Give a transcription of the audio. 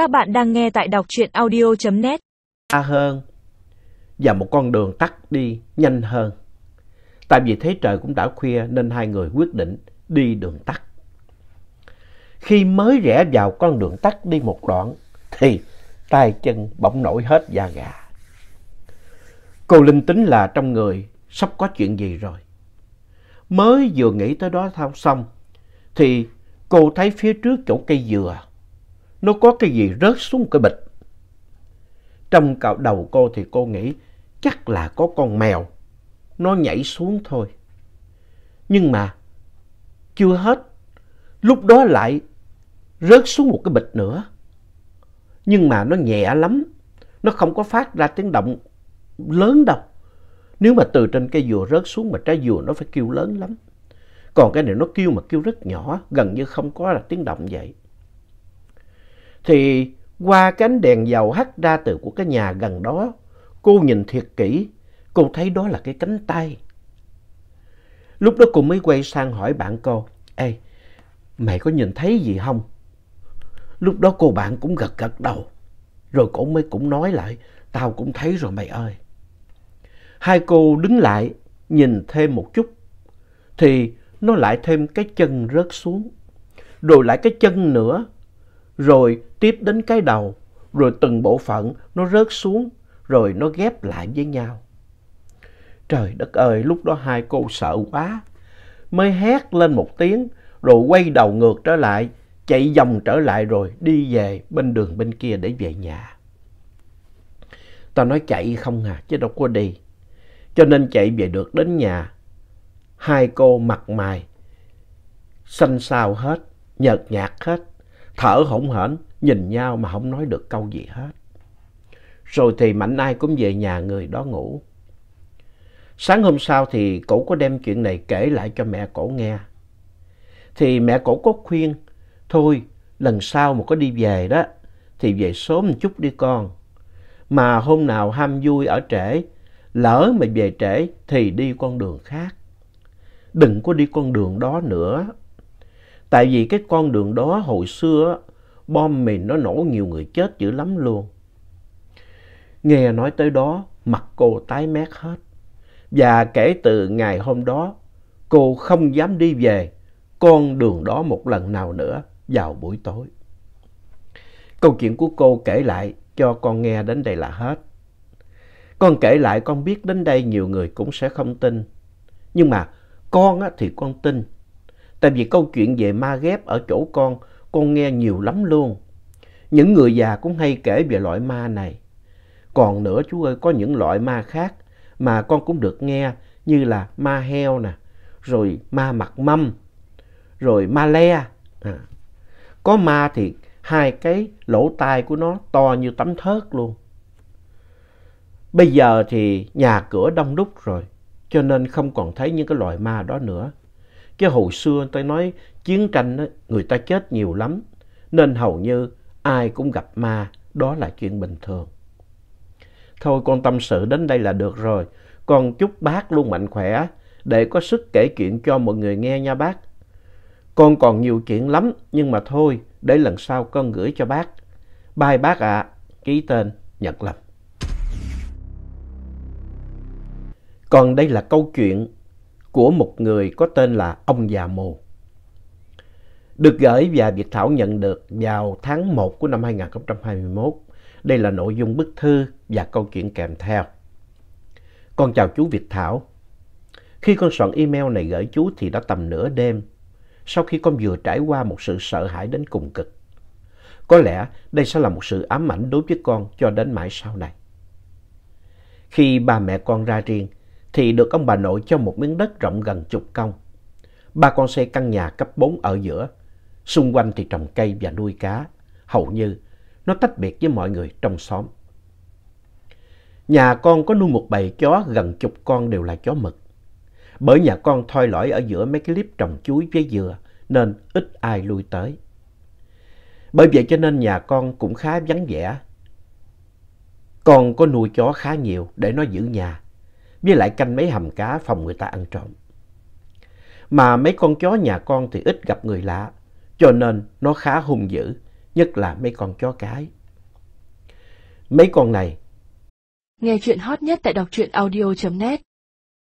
Các bạn đang nghe tại đọc truyện audio.net xa hơn và một con đường tắt đi nhanh hơn. Tại vì thấy trời cũng đã khuya nên hai người quyết định đi đường tắt. Khi mới rẽ vào con đường tắt đi một đoạn, thì tay chân bỗng nổi hết da gà. Cô linh tính là trong người sắp có chuyện gì rồi. Mới vừa nghĩ tới đó thao xong, thì cô thấy phía trước chỗ cây dừa nó có cái gì rớt xuống cái bịch. Trong cạo đầu cô thì cô nghĩ chắc là có con mèo nó nhảy xuống thôi. Nhưng mà chưa hết, lúc đó lại rớt xuống một cái bịch nữa. Nhưng mà nó nhẹ lắm, nó không có phát ra tiếng động lớn đâu. Nếu mà từ trên cây dừa rớt xuống mà trái dừa nó phải kêu lớn lắm. Còn cái này nó kêu mà kêu rất nhỏ, gần như không có là tiếng động vậy. Thì qua cánh đèn dầu hắt ra từ của cái nhà gần đó, cô nhìn thiệt kỹ, cô thấy đó là cái cánh tay. Lúc đó cô mới quay sang hỏi bạn cô, Ê, mày có nhìn thấy gì không? Lúc đó cô bạn cũng gật gật đầu, rồi cô mới cũng nói lại, tao cũng thấy rồi mày ơi. Hai cô đứng lại, nhìn thêm một chút, thì nó lại thêm cái chân rớt xuống, rồi lại cái chân nữa, rồi tiếp đến cái đầu, rồi từng bộ phận nó rớt xuống, rồi nó ghép lại với nhau. Trời đất ơi, lúc đó hai cô sợ quá, mới hét lên một tiếng, rồi quay đầu ngược trở lại, chạy vòng trở lại rồi đi về bên đường bên kia để về nhà. Tao nói chạy không à, chứ đâu có đi. Cho nên chạy về được đến nhà, hai cô mặt mày, xanh xao hết, nhợt nhạt hết, thở hổn hển, nhìn nhau mà không nói được câu gì hết. Rồi thì Mạnh Ai cũng về nhà người đó ngủ. Sáng hôm sau thì cổ có đem chuyện này kể lại cho mẹ cổ nghe. Thì mẹ cổ có khuyên, thôi lần sau mà có đi về đó, thì về sớm một chút đi con. Mà hôm nào ham vui ở trễ, lỡ mà về trễ thì đi con đường khác. Đừng có đi con đường đó nữa. Tại vì cái con đường đó hồi xưa bom mìn nó nổ nhiều người chết dữ lắm luôn. Nghe nói tới đó, mặt cô tái mét hết. Và kể từ ngày hôm đó, cô không dám đi về con đường đó một lần nào nữa vào buổi tối. Câu chuyện của cô kể lại cho con nghe đến đây là hết. Con kể lại con biết đến đây nhiều người cũng sẽ không tin. Nhưng mà con thì con tin. Tại vì câu chuyện về ma ghép ở chỗ con, con nghe nhiều lắm luôn. Những người già cũng hay kể về loại ma này. Còn nữa chú ơi, có những loại ma khác mà con cũng được nghe như là ma heo nè, rồi ma mặt mâm, rồi ma le. À. Có ma thì hai cái lỗ tai của nó to như tấm thớt luôn. Bây giờ thì nhà cửa đông đúc rồi, cho nên không còn thấy những cái loại ma đó nữa. Cái hồi xưa người ta nói chiến tranh đó, người ta chết nhiều lắm, nên hầu như ai cũng gặp ma, đó là chuyện bình thường. Thôi con tâm sự đến đây là được rồi, con chúc bác luôn mạnh khỏe, để có sức kể chuyện cho mọi người nghe nha bác. Con còn nhiều chuyện lắm, nhưng mà thôi, để lần sau con gửi cho bác. Bye bác ạ, ký tên Nhật Lâm. Còn đây là câu chuyện của một người có tên là ông già mù. Được gửi và Việt Thảo nhận được vào tháng 1 của năm 2021. Đây là nội dung bức thư và câu chuyện kèm theo. Con chào chú Việt Thảo. Khi con soạn email này gửi chú thì đã tầm nửa đêm, sau khi con vừa trải qua một sự sợ hãi đến cùng cực. Có lẽ đây sẽ là một sự ám ảnh đối với con cho đến mãi sau này. Khi ba mẹ con ra riêng, thì được ông bà nội cho một miếng đất rộng gần chục công. Ba con xây căn nhà cấp 4 ở giữa, xung quanh thì trồng cây và nuôi cá. Hầu như nó tách biệt với mọi người trong xóm. Nhà con có nuôi một bầy chó gần chục con đều là chó mực. Bởi nhà con thoi lõi ở giữa mấy cái clip trồng chuối với dừa nên ít ai lui tới. Bởi vậy cho nên nhà con cũng khá vắng vẻ. Con có nuôi chó khá nhiều để nó giữ nhà với lại canh mấy hầm cá phòng người ta ăn trộm. Mà mấy con chó nhà con thì ít gặp người lạ, cho nên nó khá hung dữ, nhất là mấy con chó cái. Mấy con này Nghe chuyện hot nhất tại đọc truyện audio.net